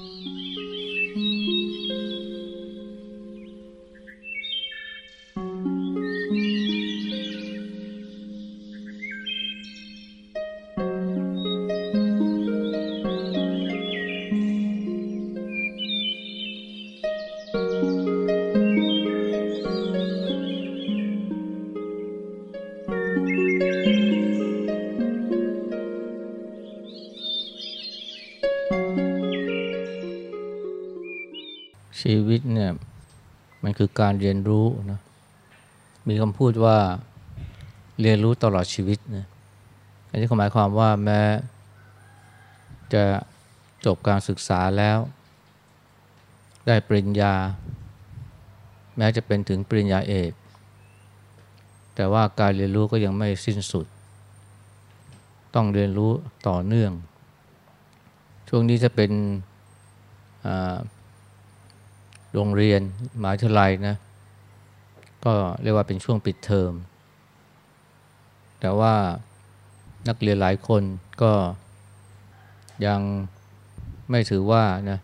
ชี คือการเรียนรู้นะมีคำพูดว่าเรียนรู้ตลอดชีวิตนะอันนี้หมายความว่าแม้จะจบการศึกษาแล้ว ได้ปริญญา แม้จะเป็นถึงปริญญาเอก แต่ว่าการเรียนรู้ก็ยังไม่สิ้นสุด ต้องเรียนรู้ต่อเนื่อง ช่วงนี้จะเป็น โรงเรียนหมหาวิทยาลัยนะก็เรียกว่าเป็นช่วงปิดเทอม แต่ว่านักเรียนหลายคนก็ยังไม่ถือว่านะ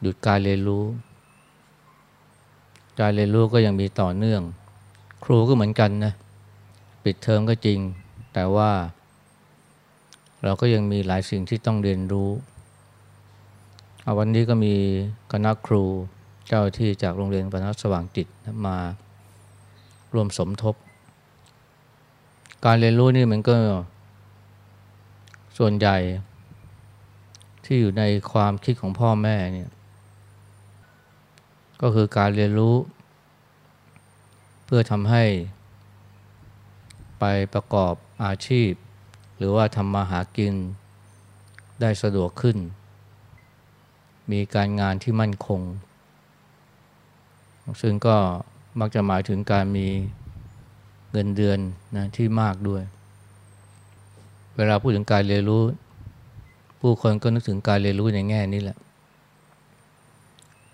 หยุดการเรียนรู้ การเรียนรู้ก็ยังมีต่อเนื่อง ครูก็เหมือนกันนะปิดเทอมก็จริง แต่ว่า เราก็ยังมีหลายสิ่งที่ต้องเรียนรู้ วันนี้ก็มีคณะครูเจ้าที่จากโรงเรียนปนัสว่างจิตมาร่วมสมทบ การเรียนรู้นี่มันก็ส่วนใหญ่ ที่อยู่ในความคิดของพ่อแม่เนี่ยก็คือการเรียนรู้ เพื่อทำให้ ไปประกอบอาชีพ หรือว่าทำมาหากินได้สะดวกขึ้น มีการงานที่มั่นคง ซึ่งก็มักจะหมายถึงการมีเงินเดือนนะที่มากด้วย เวลาพูดถึงการเรียนรู้ ผู้คนก็นึกถึงการเรียนรู้ในแง่นี้แหละ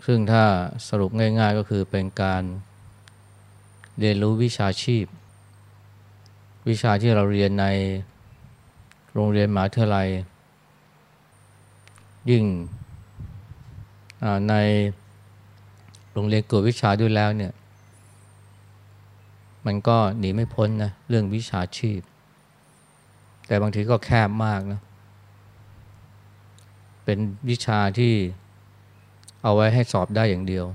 ซึ่งถ้าสรุปง่าย ๆ ก็คือเป็นการเรียนรู้วิชาชีพ วิชาที่เราเรียนในโรงเรียนมหาวิทยาลัย ยิ่ง ในโรงเรียนกวดวิชาด้วยแล้วเนี่ย มันก็หนีไม่พ้นนะเรื่องวิชาชีพ แต่บางทีก็แคบมากนะเป็นวิชาที่เอาไว้ให้สอบได้อย่างเดียว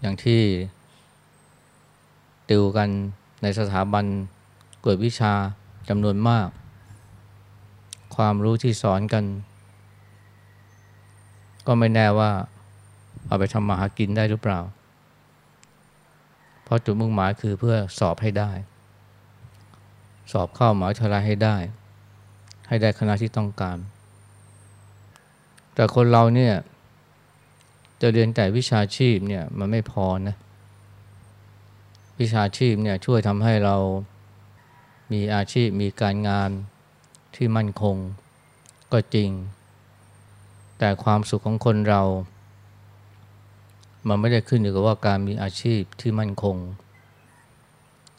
อย่างที่ติวกันในสถาบันกวดวิชาจำนวนมาก ความรู้ที่สอนกัน ก็ไม่แน่ว่าเอาไปทำมาหากินได้หรือเปล่า เพราะจุดมุ่งหมายคือเพื่อสอบให้ได้ สอบเข้าหมหาวิทยาลัยให้ได้ ให้ได้คณะที่ต้องการ แต่คนเราเนี่ยจะเรียนแต่วิชาชีพเนี่ยมันไม่พอนะ วิชาชีพเนี่ยช่วยทำให้เรามีอาชีพมีการงานที่มั่นคงก็จริง แต่ความสุขของคนเรา มันไม่ได้ขึ้นอยู่กับว่าการมีอาชีพที่มั่นคง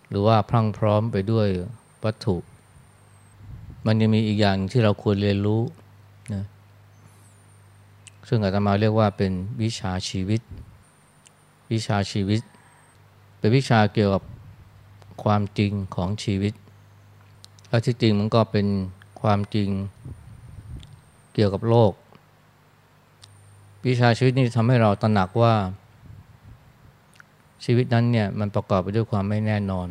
หรือว่าพรั่งพร้อมไปด้วยวัตถุ มันยังมีอีกอย่างที่เราควรเรียนรู้นะซึ่งอาตมาเรียกว่าเป็นวิชาชีวิต วิชาชีวิต เป็นวิชาเกี่ยวกับความจริงของชีวิตและที่จริงมันก็เป็นความจริงเกี่ยวกับโลก วิชาชีวิตนี่ทำให้เราตระหนักว่า ชีวิตนั้นเนี่ยมันประกอบไปด้วยความไม่แน่นอน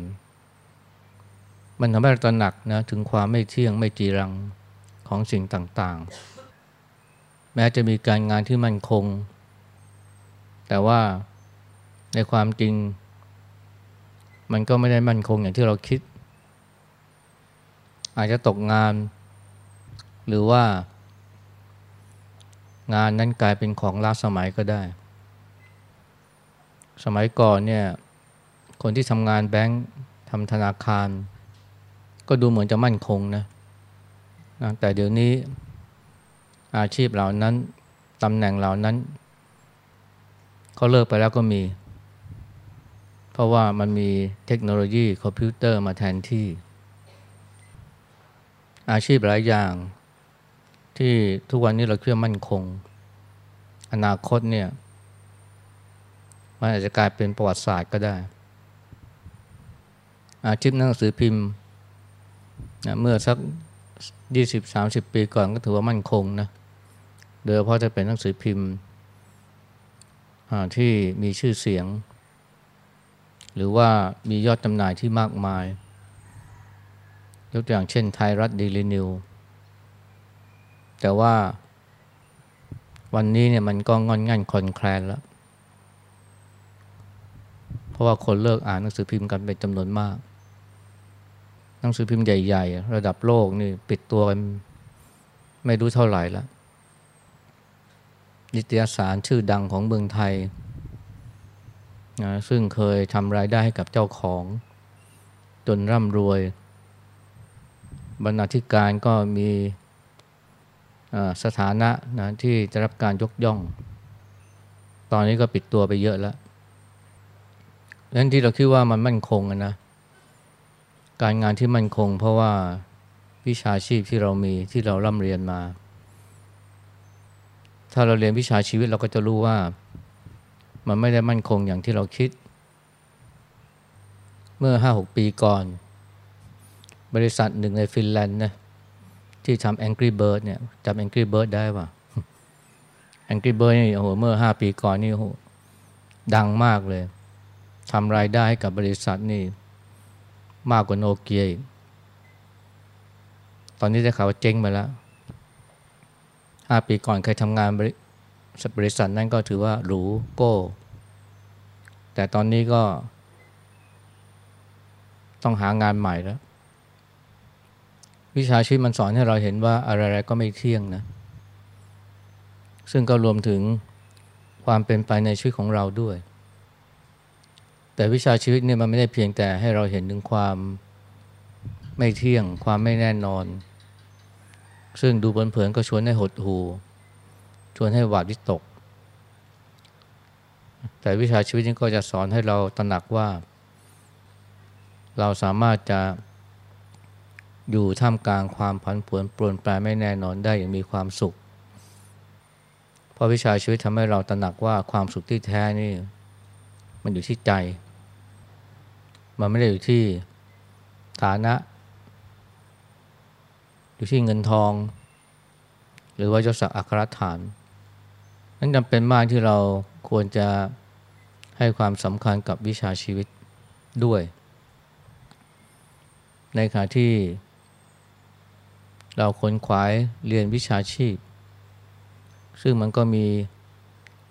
มันทำให้เราตระหนักนะถึงความไม่เที่ยงไม่จีรังของสิ่งต่างๆ แม้จะมีการงานที่มั่นคง แต่ว่าในความจริง มันก็ไม่ได้มั่นคงอย่างที่เราคิด อาจจะตกงาน หรือว่า งานนั้นกลายเป็นของล้าสมัยก็ได้ สมัยก่อนเนี่ยคนที่ทำงานแบงค์ทำธนาคาร ก็ดูเหมือนจะมั่นคงนะนะแต่เดี๋ยวนี้อาชีพเหล่านั้นตำแหน่งเหล่านั้นเขาเลิกไปแล้วก็มี เพราะว่ามันมีเทคโนโลยีคอมพิวเตอร์มาแทนที่ อาชีพหลายอย่าง ที่ทุกวันนี้เราเชื่อมั่นคง อนาคตเนี่ย มันอาจจะกลายเป็นประวัติศาสตร์ก็ได้ อาชีพหนังสือพิมพ์นะเมื่อสักยี่สิบสามสิบปีก่อนก็ถือว่ามั่นคงนะโดยเฉพาะจะเป็นหนังสือพิมพ์ที่มีชื่อเสียง หรือว่ามียอดจำหน่ายที่มากมาย ยกตัวอย่างเช่นไทยรัฐดีลินิว แต่ว่า วันนี้เนี่ยมันก็งอนงันคอนแคลนแล้ว เพราะว่าคนเลิกอ่านหนังสือพิมพ์กันเป็นจำนวนมาก หนังสือพิมพ์ใหญ่ ๆ ระดับโลกนี่ปิดตัวกันไม่รู้เท่าไหร่แล้วนิตยสารชื่อดังของเมืองไทยนะซึ่งเคยทำรายได้ให้กับเจ้าของ จนร่ำรวย บรรณาธิการก็มี สถานะนะที่จะรับการยกย่อง ตอนนี้ก็ปิดตัวไปเยอะแล้วนั้นที่เราคิดว่ามันมั่นคงนะ การงานที่มั่นคง เพราะว่าวิชาชีพที่เรามีที่เราร่ำเรียนมา ถ้าเราเรียนวิชาชีวิตเราก็จะรู้ว่า มันไม่ได้มั่นคงอย่างที่เราคิด เมื่อห้าหกปีก่อน บริษัทหนึ่งในฟินแลนด์นะ ที่ทำ Angry Bird เนี่ยจำ Angry Bird ได้ป่ะ Angry Bird นี่โอ้โหเมื่อห้าปีก่อนนี่โอ้โหดังมากเลยทำรายได้ให้กับบริษัทนี่มากกว่าโนเกียอีก ตอนนี้ได้ข่าวว่าเจ๊งไปแล้วห้าปีก่อนเคยทำงานบริบริษัทนั้นก็ถือว่าหรูโก้ แต่ตอนนี้ก็ต้องหางานใหม่แล้ว วิชาชีพมันสอนให้เราเห็นว่าอะไรๆก็ไม่เที่ยงนะ ซึ่งก็รวมถึงความเป็นไปในชีวิตของเราด้วย แต่วิชาชีวิตเนี่ยมันไม่ได้เพียงแต่ให้เราเห็นถึงความไม่เที่ยง ความไม่แน่นอน ซึ่งดูเผินๆก็ชวนให้หดหูชวนให้หวาดวิตก แต่วิชาชีวิตนี้ก็จะสอนให้เราตระหนักว่า เราสามารถจะ อยู่ท่ามกลางความผันผวนปรวนแปรไม่แน่นอนได้อย่างมีความสุข เพราะวิชาชีวิตทำให้เราตระหนักว่าความสุขที่แท้นี่ มันอยู่ที่ใจ มันไม่ได้อยู่ที่ฐานะ อยู่ที่เงินทอง หรือว่ายศศักดิ์อัครฐาน นั้นจำเป็นมากที่เราควรจะให้ความสำคัญกับวิชาชีวิตด้วย ในขณะที่ เราคนขวายเรียนวิชาชีพ ซึ่งมันก็มี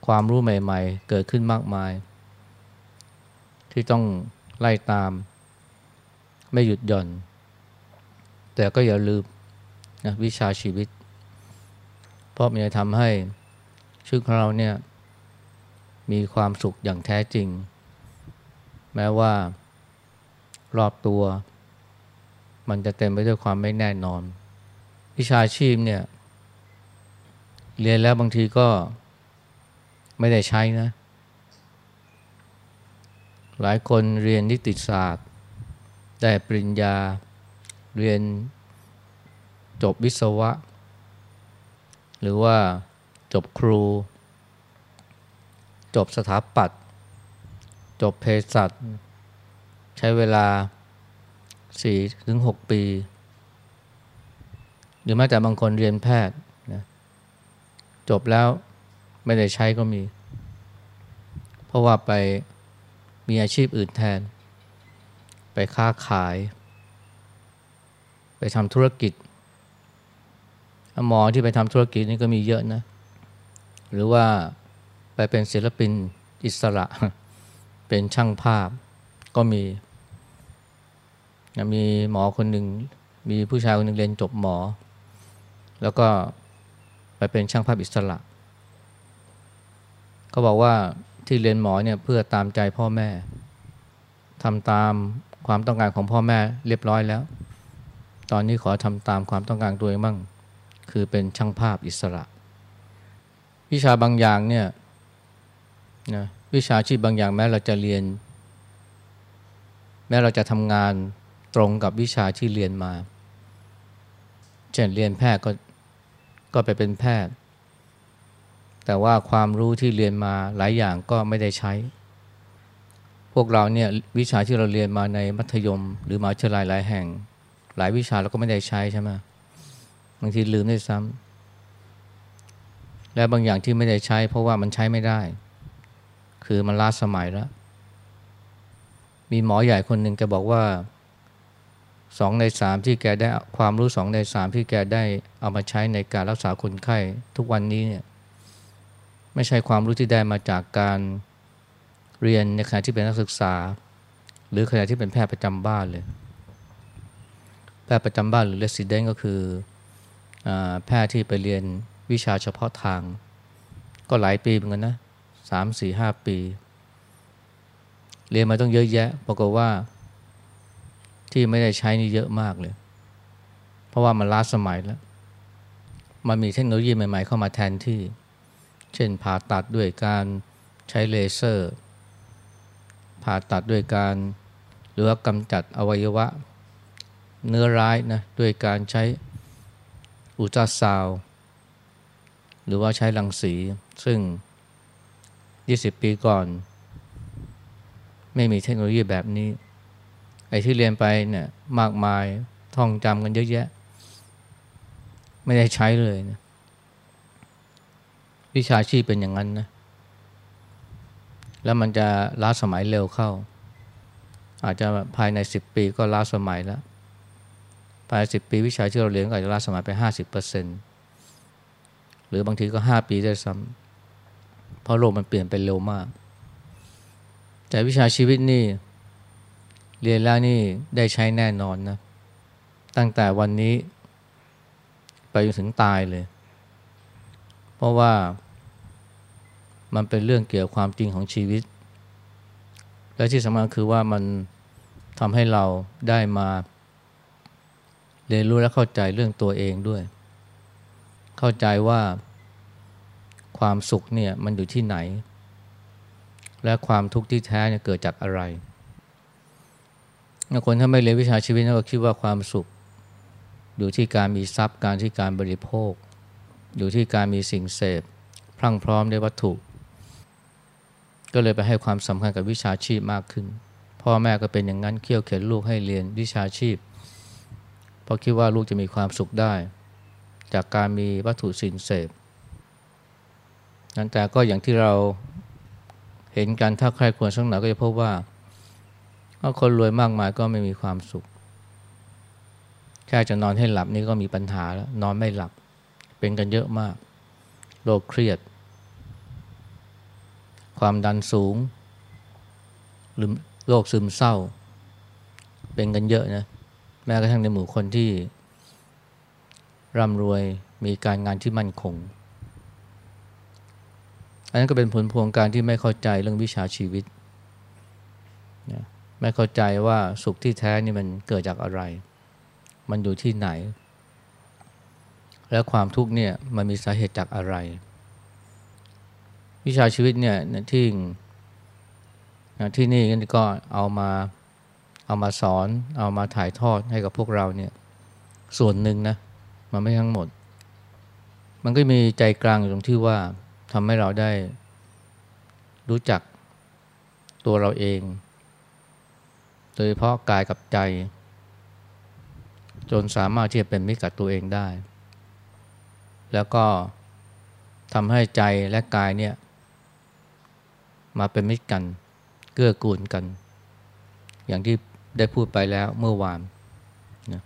ความรู้ใหม่ ๆ เกิดขึ้นมากมาย ที่ต้องไล่ตาม ไม่หยุดหย่อน แต่ก็อย่าลืมนะวิชาชีวิต เพราะมันจะทำให้ชีวิตของเราเนี่ยมีความสุขอย่างแท้จริง แม้ว่ารอบตัว มันจะเต็มไปด้วยความไม่แน่นอน วิชาชีพเนี่ยเรียนแล้วบางทีก็ไม่ได้ใช้นะ หลายคนเรียนนิติศาสตร์ ได้ปริญญาเรียนจบวิศวะ หรือว่าจบครู จบสถาปัตย์จบเภสัชใช้เวลา 4-6 ปี รือแม้แต่บางคนเรียนแพทย์นะจบแล้วไม่ได้ใช้ก็มี เพราะว่าไปมีอาชีพอื่นแทน ไปค้าขาย ไปทำธุรกิจหมอที่ไปทำธุรกิจนี่ก็มีเยอะนะ หรือว่าไปเป็นศิลปินอิสระ เป็นช่างภาพก็มี มีหมอคนหนึ่งมีผู้ชายคนหนึ่งเรียนจบหมอ แล้วก็ไปเป็นช่างภาพอิสระ เขาบอกว่าที่เรียนหมอเนี่ยเพื่อตามใจพ่อแม่ทำตามความต้องการของพ่อแม่เรียบร้อยแล้ว ตอนนี้ขอทำตามความต้องการตัวเองบ้าง คือเป็นช่างภาพอิสระ วิชาบางอย่างเนี่ยนะวิชาชีพบางอย่างแม้เราจะเรียน แม้เราจะทำงานตรงกับวิชาที่เรียนมา เช่นเรียนแพทย์ก็ ก็ไปเป็นแพทย์ แต่ว่าความรู้ที่เรียนมาหลายอย่างก็ไม่ได้ใช้ พวกเราเนี่ยวิชาที่เราเรียนมาในมัธยม หรือมหาวิทยาลัยหลายแห่ง หลายวิชาเราก็ไม่ได้ใช้ใช่ไหมบางทีลืมด้วยซ้ำและบางอย่างที่ไม่ได้ใช้ เพราะว่ามันใช้ไม่ได้ คือมันล้าสมัยแล้วมีหมอใหญ่คนหนึ่งแกบอกว่า สองในสามที่แกได้ความรู้สองในสามที่แกได้เอามาใช้ในการรักษาคนไข้ทุกวันนี้เนี่ยไม่ใช่ความรู้ที่ได้มาจากการเรียนในขณะที่เป็นนักศึกษา หรือขณะที่เป็นแพทย์ประจำบ้านเลยแพทย์ประจำบ้านหรือ resident ก็คืออแพทย์ที่ไปเรียนวิชาเฉพาะทาง ก็หลายปีเหมือนกันนะสามสี่ห้าปี เรียนมาต้องเยอะแยะปรากฏว่า ที่ไม่ได้ใช้นี่เยอะมากเลย เพราะว่ามันล้าสมัยแล้ว มันมีเทคโนโลยีใหม่ๆเข้ามาแทนที่ เช่นผ่าตัดด้วยการใช้เลเซอร์ ผ่าตัดด้วยการหรือว่ากำจัดอวัยวะ เนื้อร้ายนะด้วยการใช้อุจจาซาวหรือว่าใช้รังสี ซึ่ง 20 ปีก่อน ไม่มีเทคโนโลยีแบบนี้ ไอ้ที่เรียนไปเนี่ยมากมายท่องจำกันเยอะแยะ ไม่ได้ใช้เลยนะวิชาชีพเป็นอย่างนั้นนะแล้วมันจะล้าสมัยเร็วเข้า อาจจะภายในสิบปีก็ล้าสมัยแล้วภายในสิบปีวิชาที่เราเรียนก็อาจจะล้าสมัยไปห้าสิบเปอร์เซ็นหรือบางทีก็ห้าปีได้ซ้ำเพราะโลกมันเปลี่ยนไปเร็วมาก แต่วิชาชีวิตนี่ เรียนแล้วนี่ได้ใช้แน่นอนนะ ตั้งแต่วันนี้ ไปจนถึงตายเลย เพราะว่ามันเป็นเรื่องเกี่ยวความจริงของชีวิต และที่สำคัญคือว่ามันทำให้เราได้มาเรียนรู้และเข้าใจเรื่องตัวเองด้วย เข้าใจว่าความสุขเนี่ยมันอยู่ที่ไหน และความทุกข์ที่แท้เนี่ยเกิดจากอะไร คนถ้าไม่เรียนวิชาชีวิตก็คิดว่าความสุข อยู่ที่การมีทรัพย์การที่การบริโภค อยู่ที่การมีสิ่งเสพพรั่งพร้อมด้วยวัตถุ ก็เลยไปให้ความสำคัญกับวิชาชีพมากขึ้น พ่อแม่ก็เป็นอย่างนั้นเคี่ยวเข็นลูกให้เรียนวิชาชีพเพราะคิดว่าลูกจะมีความสุขได้ จากการมีวัตถุสิ่งเสพนั้นแต่ก็อย่างที่เราเห็นกันถ้าใครควรสักหน่อยก็จะพบว่า คนรวยมากมายก็ไม่มีความสุข แค่จะนอนให้หลับนี่ก็มีปัญหาแล้ว นอนไม่หลับ เป็นกันเยอะมาก โรคเครียด ความดันสูง หรือโรคซึมเศร้า เป็นกันเยอะนะ แม้กระทั่งในหมู่คนที่ร่ำรวยมีการงานที่มั่นคง อันนั้นก็เป็นผลพวงการที่ไม่เข้าใจเรื่องวิชาชีวิต ไม่เข้าใจว่าสุขที่แท้นี่มันเกิดจากอะไร มันอยู่ที่ไหน และความทุกข์เนี่ยมันมีสาเหตุจากอะไร วิชาชีวิตเนี่ยที่ที่นี่ก็เอามาเอามาสอน เอามาถ่ายทอดให้กับพวกเราเนี่ยส่วนหนึ่งนะมันไม่ทั้งหมด มันก็มีใจกลางอยู่ตรงที่ว่าทำให้เราได้รู้จักตัวเราเอง โดยเฉพาะกายกับใจ จนสามารถที่จะเป็นมิตรกับตัวเองได้ แล้วก็ทำให้ใจและกายเนี่ยมาเป็นมิตรกัน เกื้อกูลกัน อย่างที่ได้พูดไปแล้วเมื่อวานนะ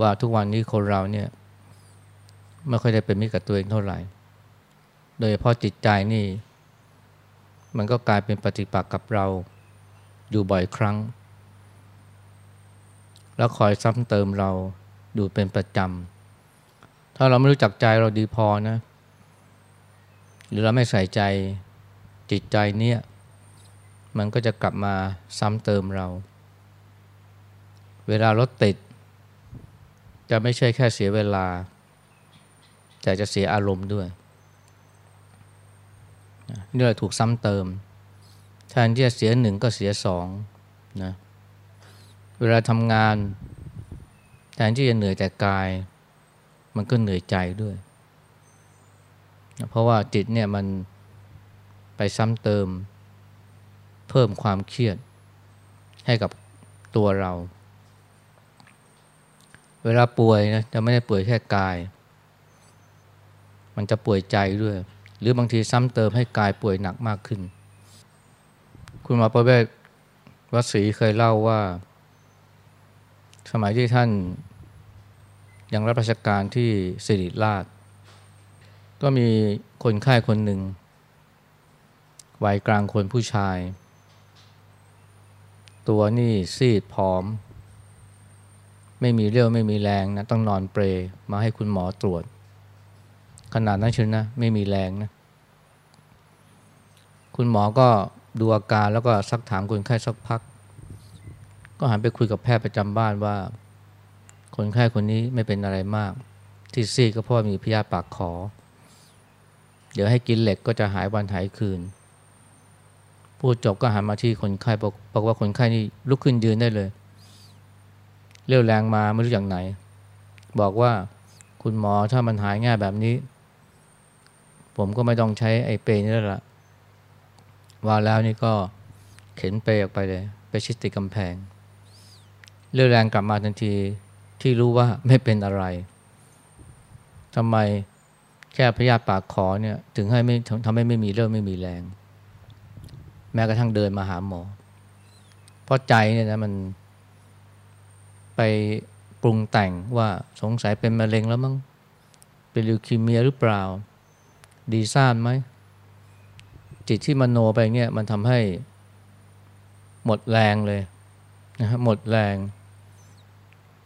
ว่าทุกวันนี้คนเราเนี่ยไม่ค่อยได้เป็นมิตรกับตัวเองเท่าไหร่ โดยเฉพาะจิตใจนี่ มันก็กลายเป็นปฏิปักษ์กับเราอยู่บ่อยครั้ง แล้วคอยซ้ำเติมเราดูเป็นประจำ ถ้าเราไม่รู้จักใจเราดีพอนะ หรือเราไม่ใส่ใจจิตใจเนี่ย มันก็จะกลับมาซ้ำเติมเรา เวลารถติด จะไม่ใช่แค่เสียเวลา แต่จะเสียอารมณ์ด้วยนี่แหละถูกซ้ำเติม แทนที่จะเสียหนึ่งก็เสียสองนะเเวลาทำงานแทนที่จะเหนื่อยแต่กาย มันก็เหนื่อยใจด้วย เพราะว่าจิตเนี่ยมันไปซ้ำเติม เพิ่มความเครียดให้กับตัวเรา เวลาป่วยนะจะไม่ได้ป่วยแค่กาย มันจะป่วยใจด้วย หรือบางทีซ้ำเติมให้กายป่วยหนักมากขึ้น คุณหมอประเวศวสีเคยเล่าว่า มัยที่ท่านยังรับราชการที่สิริราช ก็มีคนไข้คนหนึ่งวัยกลางคนผู้ชาย ตัวนี่ซีดผอม ไม่มีเรี่ยวไม่มีแรงนะต้องนอนเปรมาให้คุณหมอตรวจ ขนาดนั้นชียวนะ ไม่มีแรงนะ คุณหมอก็ดูอาการแล้วก็ซักถามคนไข้สักพัก ก็หันไปคุยกับแพทย์ประจำบ้านว่า คนไข้คนนี้ไม่เป็นอะไรมาก ที่ซีดก็เพราะมีพยาธิปากขอ เดี๋ยวให้กินเหล็กก็จะหายวันหายคืน พูดจบก็หันมาที่คนไข้บอกว่าคนไข้นี่ลุกขึ้นยืนได้เลย เรี่ยวแรงมาไม่รู้อย่างไหน บอกว่าคุณหมอถ้ามันหายง่ายแบบนี้ ผมก็ไม่ต้องใช้ไอ้เปย์นี่แล้วละว่าแล้วนี่ก็เข็นเปย์ออกไปเลย ไปชิดติดกำแพง เรี่ยวแรงกลับมาทันทีที่รู้ว่าไม่เป็นอะไรทำไมแค่พยาธิปากคอเนี่ยถึงให้ไม่ทำให้ไม่มีเรี่ยวไม่มีแรง แม้กระทั่งเดินมาหาหมอ เพราะใจเนี่ยนะมันไปปรุงแต่งว่าสงสัยเป็นมะเร็งแล้วมั้งเป็นลิวคีเมียหรือเปล่า ดีซ่านไหม จิตที่มโนไปเนี่ยมันทำให้หมดแรงเลยนะฮะหมดแรง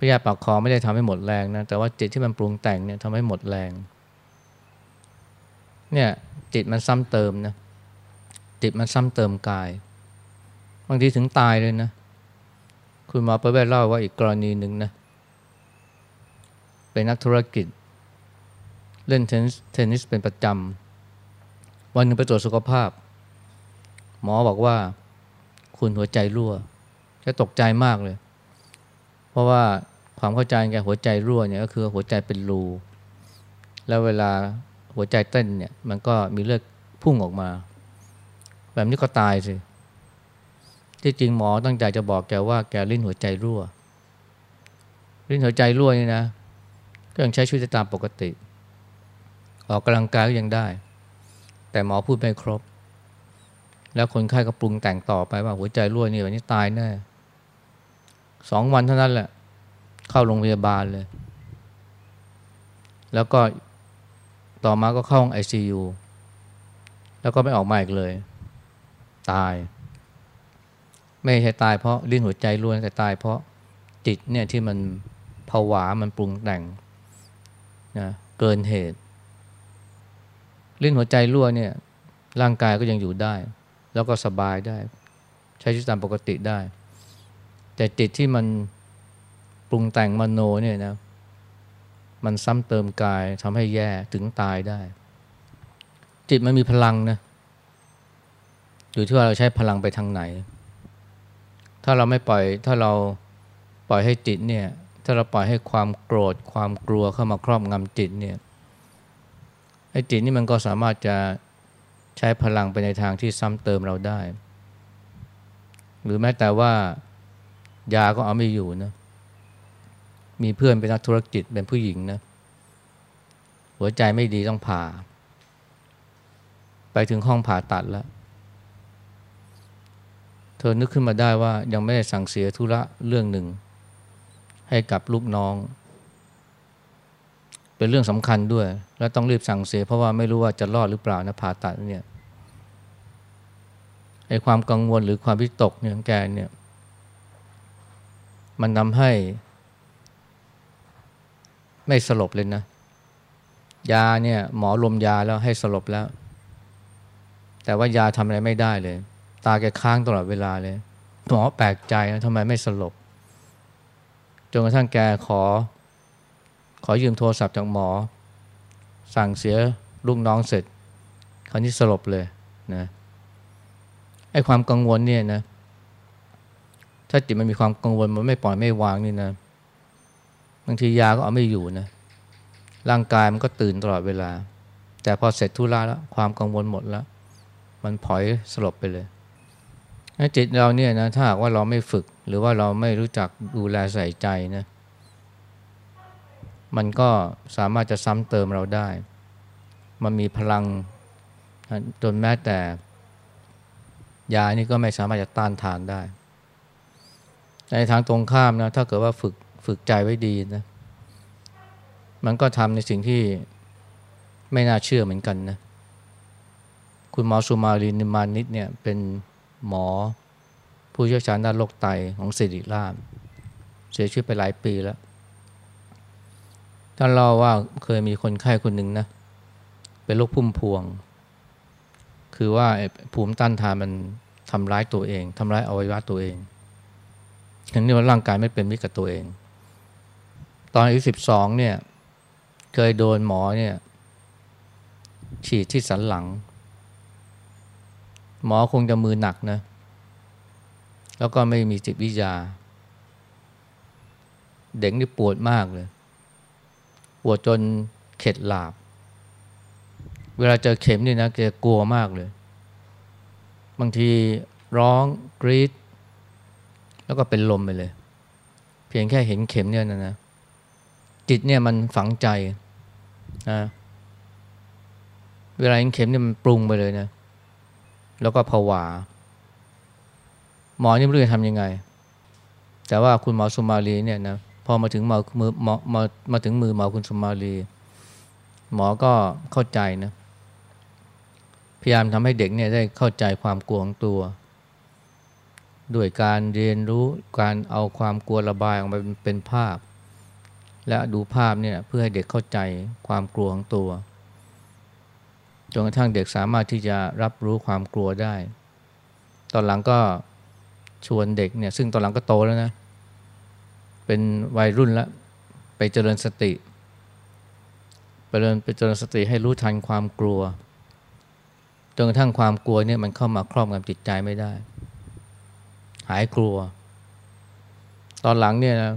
พยาปากคอไม่ได้ทำให้หมดแรงนะแต่ว่าจิตที่มันปรุงแต่งเนี่ยทำให้หมดแรงเนี่ยจิตมันซ้ำเติมนะจิตมันซ้ำเติมกายบางทีถึงตายเลยนะ คุณหมอประเวศเล่าว่าอีกกรณีหนึ่งนะเป็นนักธุรกิจ เล่นเทนนิสเทนนิสเป็นประจำวันหนึ่งไปตรวจสุขภาพ หมอบอกว่า คุณหัวใจรั่วจะตกใจมากเลย เพราะว่า ความเข้าใจแกหัวใจรั่วเนี่ยก็คือหัวใจเป็นรู แล้วเวลาหัวใจเต้นเนี่ยมันก็มีเลือดพุ่งออกมา แบบนี้ก็ตายสิที่จริงหมอตั้งใจจะบอกแกว่าแกลิ้นหัวใจรั่ว ลิ้นหัวใจรั่วนี่นะ ก็ยังใช้ชีวิตตามปกติ ออกกำลังกายก็ยังได้ แต่หมอพูดไม่ครบ แล้วคนไข้ก็ปรุงแต่งต่อไปว่าหัวใจรั่วนี่วันนี้ตายแน่สองวันเท่านั้นแหละ เข้าโรงพยาบาลเลย แล้วก็ต่อมาก็เข้าห้องไอซียูแล้วก็ไม่ออกมาอีกเลย ตาย ไม่ใช่ตายเพราะลิ้นหัวใจรั่วแต่ตายเพราะจิตเนี่ยที่มันผวา มันปรุงแต่งนะเกินเหตุ ลิ้นหัวใจรั่วเนี่ยร่างกายก็ยังอยู่ได้ แล้วก็สบายได้ ใช้ชีวิตตามปกติได้ แต่จิตที่มัน ปรุงแต่งมโนเนี่ยนะมันซ้ำเติมกายทำให้แย่ถึงตายได้ จิตมันมีพลังนะอยู่ที่ว่าเราใช้พลังไปทางไหน ถ้าเราไม่ปล่อยถ้าเราปล่อยให้จิตเนี่ย ถ้าเราปล่อยให้ความโกรธความกลัวเข้ามาครอบงำจิตเนี่ยไอ้จิตนี่มันก็สามารถจะใช้พลังไปในทางที่ซ้ำเติมเราได้ หรือแม้แต่ว่ายาก็เอาไม่อยู่นะ มีเพื่อนเป็นนักธุรกิจเป็นผู้หญิงนะ หัวใจไม่ดีต้องผ่า ไปถึงห้องผ่าตัดแล้ว เธอนึกขึ้นมาได้ว่ายังไม่ได้สั่งเสียธุระเรื่องหนึ่ง ให้กับลูกน้อง เป็นเรื่องสำคัญด้วย แล้วต้องรีบสั่งเสีย เพราะว่าไม่รู้ว่าจะรอดหรือเปล่านะผ่าตัดเนี่ยไอ้ความกังวลหรือความวิตกเนี่ยของแกเนี่ย มันทำให้ ไม่สลบเลยนะ ยาเนี่ยหมอลมยาแล้วให้สลบแล้ว แต่ว่ายาทำอะไรไม่ได้เลย ตาแกค้างตลอดเวลาเลย หมอแปลกใจนะทำไมไม่สลบ จนกระทั่งแกขอ ขอยืมโทรศัพท์จากหมอ สั่งเสียลูกน้องเสร็จ คราวนี้สลบเลยนะไอ้ความกังวลเนี่ยนะ ถ้าจิตมันมีความกังวลมันไม่ปล่อยไม่วางนี่นะางทียาก็เอาไม่อยู่นะร่างกายมันก็ตื่นตลอดเวลา แต่พอเสร็จธุระแล้วความกังวลหมดแล้ว มันผอยสลบไปเลยจิตเราเนี่ยนะถ้าหากว่าเราไม่ฝึก หรือว่าเราไม่รู้จักดูแลใส่ใจนะมันก็สามารถจะซ้ำเติมเราได้ มันมีพลังจนแม้แต่ ยานี่ก็ไม่สามารถจะต้านทานได้ ในทางตรงข้ามนะถ้าเกิดว่าฝึก ฝึกใจไว้ดีนะมันก็ทำในสิ่งที่ไม่น่าเชื่อเหมือนกันนะคุณหมอสุมาลินิมานิดเนี่ยเป็นหมอผู้เชี่ยวชาญด้านโรคไตของศิริราชเสียชีวิตไปหลายปีแล้วท่านเล่าว่าเคยมีคนไข้คนหนึ่งนะเป็นโรคพุ่มพวง คือว่าภูมิต้านทานมันทำร้ายตัวเองทำร้ายอวัยวะตัวเองอย่างนี้ว่าร่างกายไม่เป็นมิตรกับตัวเอง ตอนอายุสิบสองเนี่ย เคยโดนหมอเนี่ย ฉีดที่สันหลัง หมอคงจะมือหนักนะ แล้วก็ไม่มีจิตวิทยา เด็กนี่ปวดมากเลย ปวดจนเข็ดหลาบ เวลาเจอเข็มนี่นะแกกลัวมากเลย บางทีร้องกรีดแล้วก็เป็นลมไปเลย เพียงแค่เห็นเข็มเนี่ยนะนะ จิตเนี่ยมันฝังใจนะเวลาเห็นเข็มเนี่ยมันปรุงไปเลยนะ แล้วก็ผวา หมอนี่ไม่รู้จะทำยังไง แต่ว่าคุณหมอสุมาลีเนี่ยนะพอมาถึงมือมือมามามาถึงมือหมอคุณสุมาลี หมอก็เข้าใจนะพยายามทำให้เด็กเนี่ยได้เข้าใจความกลัวของตัว ด้วยการเรียนรู้การเอาความกลัวระบายออกมาเป็นภาพ และดูภาพเนี่ยเพื่อให้เด็กเข้าใจความกลัวของตัวจนกระทั่งเด็กสามารถที่จะรับรู้ความกลัวได้ ตอนหลังก็ชวนเด็กเนี่ยซึ่งตอนหลังก็โตแล้วนะ เป็นวัยรุ่นแล้ว ไปเจริญสติไปเจริญไปเจริญสติให้รู้ทันความกลัว จนกระทั่งความกลัวเนี่ยมันเข้ามาครอบงำจิตใจไม่ได้ หายกลัว ตอนหลังเนี่ยนะ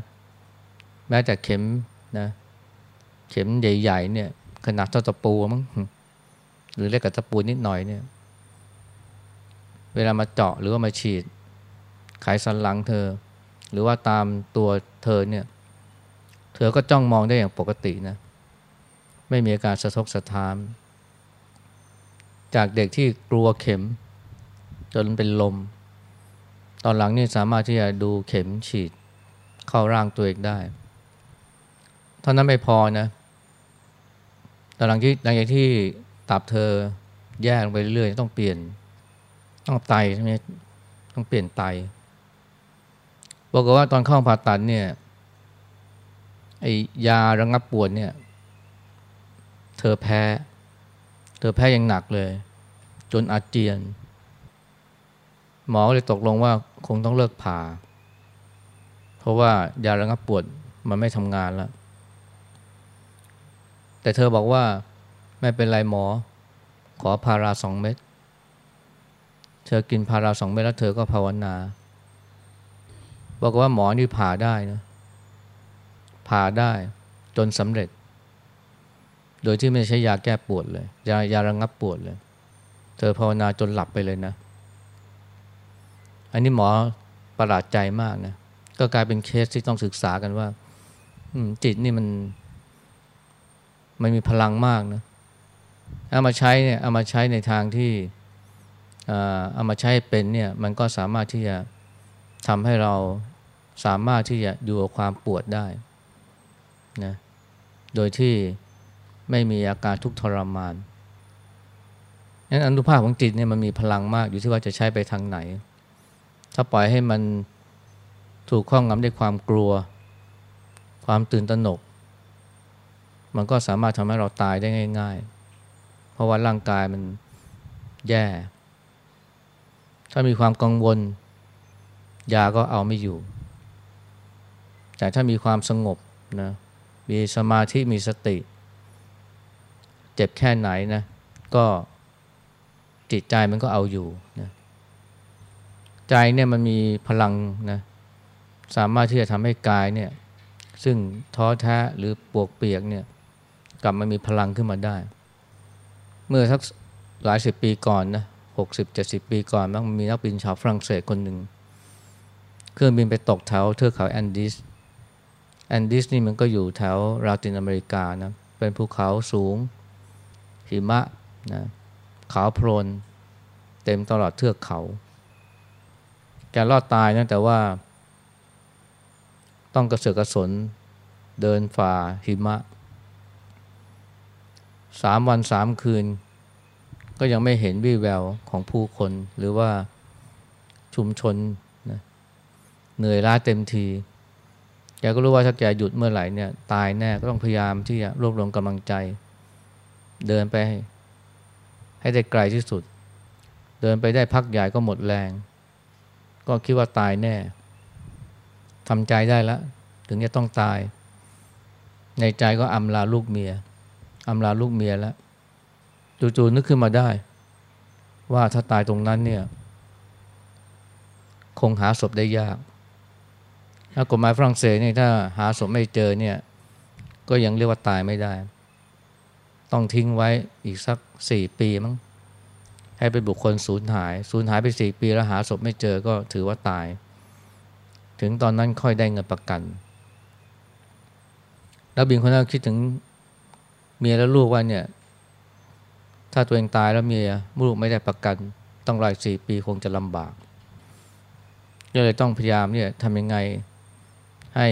แม้แต่เข็มนะเข็มใหญ่ๆเนี่ยขนาดเท่าตะปูมั้งหรือเล็กกว่าตะปูนิดหน่อยเนี่ย เวลามาเจาะหรือว่ามาฉีดไขสันหลังเธอ หรือว่าตามตัวเธอเนี่ย เธอก็จ้องมองได้อย่างปกตินะ ไม่มีอาการสะทกสะท้านจากเด็กที่กลัวเข็ม จนเป็นลม ตอนหลังนี่สามารถที่จะดูเข็มฉีดเข้าร่างตัวเองได้ เท่านั้นไม่พอนะตอนหลังที่หลังจากที่ตับเธอแยกไปเรื่อยต้องเปลี่ยนต้องไตใช่ไหมต้องเปลี่ยนไตบอกว่าตอนเข้าผ่าตัดเนี่ยไอ้ยาระงับปวดเนี่ย เธอแพ้ เธอแพ้อย่างหนักเลย จนอาเจียน หมอเลยตกลงว่าคงต้องเลิกผ่า เพราะว่ายาระงับปวดมันไม่ทำงานแล้ว แต่เธอบอกว่าไม่เป็นไรหมอ ขอพาราสองเม็ด เธอกินพาราสองเม็ดแล้วเธอก็ภาวนา บอกว่าหมอนี่ผ่าได้นะ ผ่าได้จนสำเร็จ โดยที่ไม่ใช้ยาแก้ปวดเลย ยายาระงับปวดเลย เธอภาวนาจนหลับไปเลยนะ อันนี้หมอประหลาดใจมากนะ ก็กลายเป็นเคสที่ต้องศึกษากันว่าจิตนี่มัน มันมีพลังมากนะเอามาใช้เนี่ยเอามาใช้ในทางที่เอามาใช้เป็นเนี่ยมันก็สามารถที่จะทำให้เราสามารถที่จะอยู่กับความปวดได้นะโดยที่ไม่มีอาการทุกข์ทรมานนั้นอนุภาพของจิตเนี่ยมันมีพลังมากอยู่ที่ว่าจะใช้ไปทางไหน ถ้าปล่อยให้มันถูกข้องงำด้วยความกลัว ความตื่นตระหนก มันก็สามารถทำให้เราตายได้ง่าย ๆ เพราะว่าร่างกายมันแย่ ถ้ามีความกังวล ยาก็เอาไม่อยู่ แต่ถ้ามีความสงบนะมีสมาธิมีสติ เจ็บแค่ไหนนะก็จิตใจมันก็เอาอยู่นะใจเนี่ยมันมีพลังนะสามารถที่จะทำให้กายเนี่ยซึ่งท้อแท้หรือปวกเปียกเนี่ย กลับมามีพลังขึ้นมาได้ เมื่อสักหลายสิบปีก่อนนะหกสิบเจ็ดสิบปีก่อนมันมีนักบินชาวฝรั่งเศสคนหนึ่งเครื่องบินไปตกแถวเทือกเขาแอนดีสแอนดีสนี่มันก็อยู่แถวลาตินอเมริกานะเป็นภูเขาสูง หิมะนะขาวโพลน เต็มตลอดเทือกเขา แกรอดตายนะแต่ว่า ต้องกระเสือกกระสนเดินฝ่าหิมะ สามวันสามคืน ก็ยังไม่เห็นวี่แววของผู้คน หรือว่าชุมชนนะเหนื่อยล้าเต็มทีแกก็รู้ว่าถ้าแกหยุดเมื่อไหร่เนี่ยตายแน่ก็ต้องพยายามที่จะรวบรวมกำลังใจ เดินไป ให้ได้ไกลที่สุด เดินไปได้พักใหญ่ก็หมดแรง ก็คิดว่าตายแน่ทำใจได้แล้ว ถึงจะต้องตาย ในใจก็อำลาลูกเมีย อำลาลูกเมียแล้วจู่ๆนึกขึ้นมาได้ ว่าถ้าตายตรงนั้นเนี่ย คงหาศพได้ยากถ้ากฎหมายฝรั่งเศสเนี่ยถ้าหาศพไม่เจอเนี่ย ก็ยังเรียกว่าตายไม่ได้ ต้องทิ้งไว้อีกสักสี่ปีมั้งให้เป็นบุคคลสูญหายสูญหายไปสี่ปีแล้วหาศพไม่เจอก็ถือว่าตาย ถึงตอนนั้นค่อยได้เงินประกัน แล้วบินคนนั้นคิดถึง เมียและลูกว่าเนี่ย ถ้าตัวเองตายแล้วเมียลูกไม่ได้ประกันต้องรออีกสี่ปีคงจะลำบากก็เลยต้องพยายามเนี่ยทำยังไงให้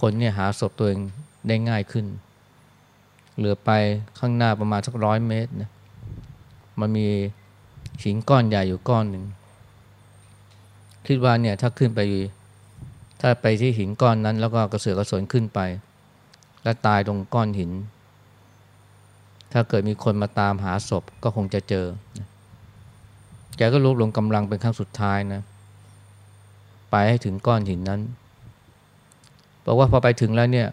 คนเนี่ยหาศพตัวเองได้ง่ายขึ้น เหลือไปข้างหน้าประมาณสักร้อยเมตรนะมันมีหินก้อนใหญ่อยู่ก้อนหนึ่งคิดว่าเนี่ยถ้าขึ้นไป ถ้าไปที่หินก้อนนั้น แล้วก็กระเสือกกระสนขึ้นไป และตายตรงก้อนหิน ถ้าเกิดมีคนมาตามหาศพก็คงจะเจอ แกก็รวบรวมกำลังเป็นครั้งสุดท้ายนะ ไปให้ถึงก้อนหินนั้น บอกว่าพอไปถึงแล้วเนี่ย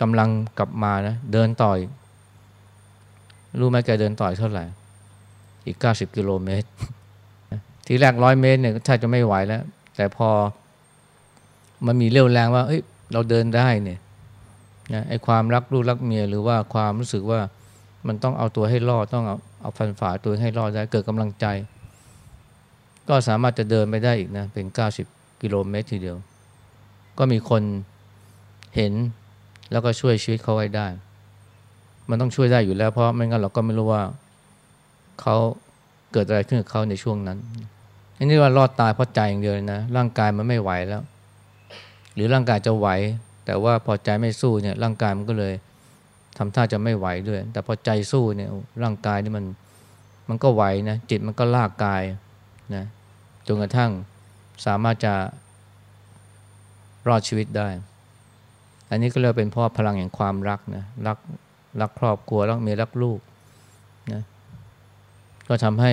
กำลังกลับมานะ เดินต่อย รู้ไหมแกเดินต่อยเท่าไหร่ อีกเก้าสิบกิโลเมตร ทีแรกร้อยเมตรเนี่ยถ้าจะไม่ไหวแล้ว แต่พอมันมีเรี่ยวแรงว่า เอ้ย เราเดินได้เนี่ย นะไอ้ความรักลูกรักเมียหรือว่าความรู้สึกว่ามันต้องเอาตัวให้รอดต้องเอาเอาฟันฝ่าตัวให้รอดได้เกิดกำลังใจ ก็สามารถจะเดินไปได้อีกนะเป็นเก้าสิบกิโลเมตรทีเดียว ก็มีคนเห็นแล้วก็ช่วยชีวิตเขาไว้ได้ มันต้องช่วยได้อยู่แล้วเพราะไม่งั้นเราก็ไม่รู้ว่าเขาเกิดอะไรขึ้นกับเขาในช่วงนั้นอันนี้ว่ารอดตายเพราะใจอย่างเดียวนะร่างกายมันไม่ไหวแล้ว หรือร่างกายจะไหว แต่ว่าพอใจไม่สู้เนี่ยร่างกายมันก็เลยทำท่าจะไม่ไหวด้วย แต่พอใจสู้เนี่ยร่างกายนี่มันมันก็ไหวนะจิตมันก็ลากกายนะจนกระทั่งสามารถจะรอดชีวิตได้ อันนี้ก็เรียกเป็นเพราะพลังแห่งความรักนะรักรักครอบครัวรักเมียรักลูกนะก็ทำให้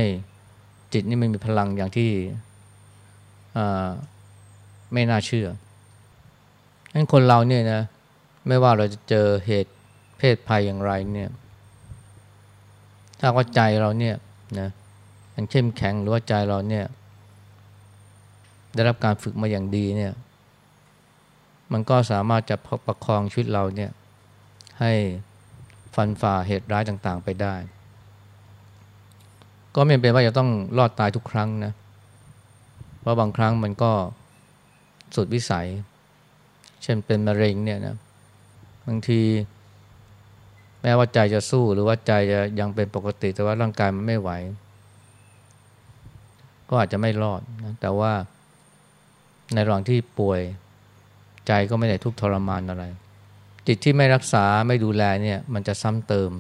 จิตนี่ไม่มีพลังอย่างที่ไม่น่าเชื่อ นั้นคนเราเนี่ยนะ ไม่ว่าเราจะเจอเหตุเพศภัยอย่างไรเนี่ย ถ้าว่าใจเราเนี่ยนะมันเข้มแข็งหรือว่าใจเราเนี่ย ได้รับการฝึกมาอย่างดีเนี่ย มันก็สามารถจะประคองชีวิตเราเนี่ย ให้ฟันฝ่าเหตุร้ายต่าง ๆ ไปได้ ก็ไม่เป็นว่าจะต้องรอดตายทุกครั้งนะ เพราะบางครั้งมันก็สุดวิสัย เช่นเป็นมะเร็งเนี่ยนะบางทีแม้ว่าใจจะสู้หรือว่าใจจะยังเป็นปกติ แต่ว่าร่างกายมันไม่ไหว ก็อาจจะไม่รอดนะแต่ว่าในระหว่างที่ป่วยใจก็ไม่ได้ทุกข์ทรมานอะไร จิตที่ไม่รักษาไม่ดูแลเนี่ย มันจะซ้ำเติม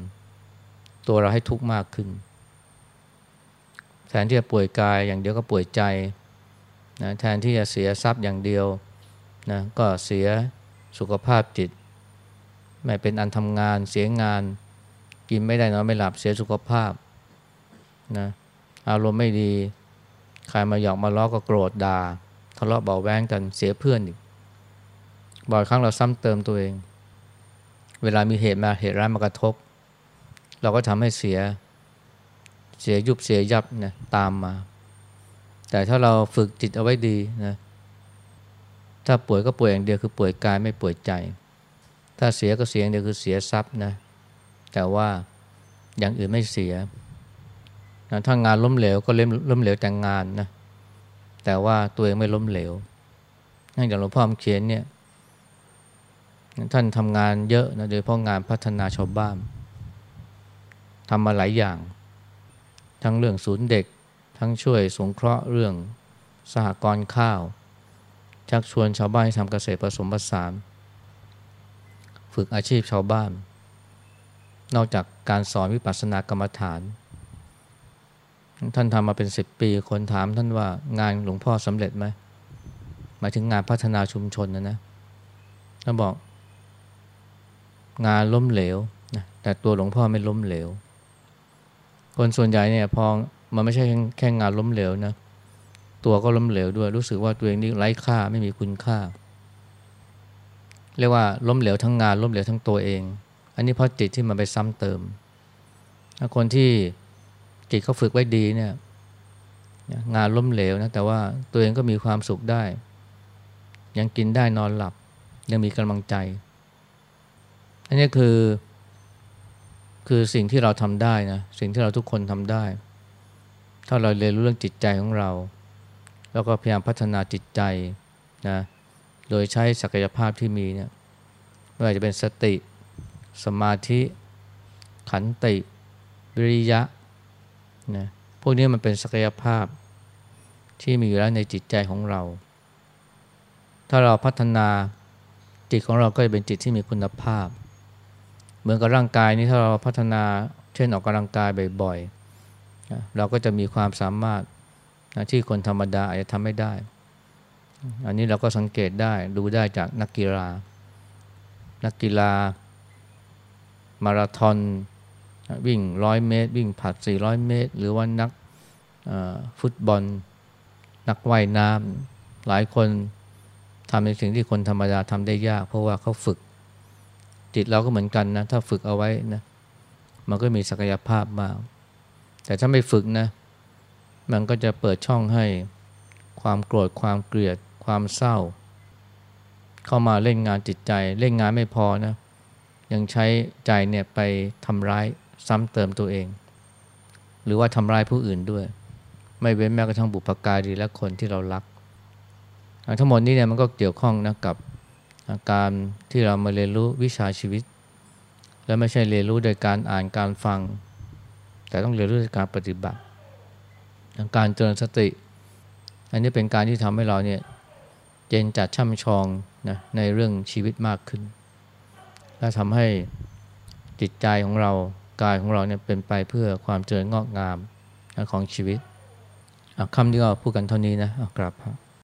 ตัวเราให้ทุกข์มากขึ้นแทนที่จะป่วยกายอย่างเดียวก็ป่วยใจนะแทนที่จะเสียทรัพย์อย่างเดียว นะก็เสียสุขภาพจิต ไม่เป็นอันทำงานเสียงาน กินไม่ได้นอนไม่หลับเสียสุขภาพนะอารมณ์ไม่ดี ใครมาหยอกมาล้อก็โกรธดา่าทะเลาะเบาแวงกันเสียเพื่อนอีกบ่อยครั้งเราซ้ำเติมตัวเอง เวลามีเหตุมาเหตุร้ายมากระทบ เราก็ทำให้เสียเสียยุบเสียยับนะตามมา แต่ถ้าเราฝึกจิตเอาไว้ดีนะ ถ้าป่วยก็ป่วยอย่างเดียวคือป่วยกายไม่ป่วยใจ ถ้าเสียก็เสียอย่างเดียวคือเสียทรัพย์นะแต่ว่าอย่างอื่นไม่เสียนะถ้างานล้มเหลวก็เล้มล้มเหลวแต่งงานนะแต่ว่าตัวเองไม่ล้มเหลวอย่างหลวงพ่อเขียนเนี่ยท่านทำงานเยอะนะโดยเพราะงานพัฒนาชาวบ้านทำมาหลายอย่าง ทั้งเรื่องศูนย์เด็ก ทั้งช่วยสงเคราะห์เรื่องสหกรณ์ข้าว ชักชวนชาวบ้านให้ทำเกษตรผสมผสานฝึกอาชีพชาวบ้าน นอกจากการสอนวิปัสสนากรรมฐาน ท่านทำมาเป็นสิบปี คนถามท่านว่างานหลวงพ่อสำเร็จไหมหมายถึงงานพัฒนาชุมชนนะนะท่านบอก งานล้มเหลวนะแต่ตัวหลวงพ่อไม่ล้มเหลว คนส่วนใหญ่เนี่ยพอมันไม่ใช่แค่งานล้มเหลวนะ ตัวก็ล้มเหลวด้วย รู้สึกว่าตัวเองนี่ไร้ค่าไม่มีคุณค่า เรียกว่าล้มเหลวทั้งงานล้มเหลวทั้งตัวเอง อันนี้เพราะจิตที่มันไปซ้ำเติม คนที่จิตเขาฝึกไว้ดีเนี่ยงานล้มเหลวนะแต่ว่าตัวเองก็มีความสุขได้ ยังกินได้นอนหลับ ยังมีกำลังใจ อันนี้คือ คือสิ่งที่เราทำได้นะสิ่งที่เราทุกคนทำได้ ถ้าเราเรียนรู้เรื่องจิตใจของเรา แล้วก็พยายามพัฒนาจิตใจนะโดยใช้ศักยภาพที่มีเนี่ยไม่ว่าจะเป็นสติ สมาธิ ขันติวิริยะนะพวกนี้มันเป็นศักยภาพที่มีอยู่แล้วในจิตใจของเรา ถ้าเราพัฒนาจิตของเราก็จะเป็นจิตที่มีคุณภาพ เหมือนกับร่างกายนี้ถ้าเราพัฒนาเช่นออกกำลังกายบ่อยๆ เราก็จะมีความสามารถ ที่คนธรรมดาอาจจะทำไม่ได้ อันนี้เราก็สังเกตได้ดูได้จากนักกีฬา นักกีฬา มาราธอนวิ่งร้อยเมตร วิ่งผัด400เมตร หรือว่านักฟุตบอล นักว่ายน้ำหลายคนทำในสิ่งที่คนธรรมดาทำได้ยาก เพราะว่าเขาฝึก จิตเราก็เหมือนกันนะ ถ้าฝึกเอาไว้นะมันก็มีศักยภาพมาก แต่ถ้าไม่ฝึกนะ มันก็จะเปิดช่องให้ความโกรธความเกลียด ความเศร้า เข้ามาเล่นงานจิตใจ เล่นงานไม่พอนะยังใช้ใจเนี่ยไปทำร้ายซ้ำเติมตัวเอง หรือว่าทำร้ายผู้อื่นด้วย ไม่เว้นแม้กระทั่งบุพการีและคนที่เรารัก ทั้งหมดนี้เนี่ยมันก็เกี่ยวข้องนะกับาการที่เรามาเรียนรู้วิชาชีวิต และไม่ใช่เรียนรู้โดยการอ่านการฟัง แต่ต้องเรียนรู้โดยการปฏิบัติ การเจริญสติ อันนี้เป็นการที่ทำให้เราเนี่ยเจนจัดช่ำชองนะในเรื่องชีวิตมากขึ้น และทำให้จิตใจของเรากายของเราเนี่ยเป็นไปเพื่อความเจริญงอกงามของชีวิตคำที่เราพูดกันเท่านี้นะกราบครับ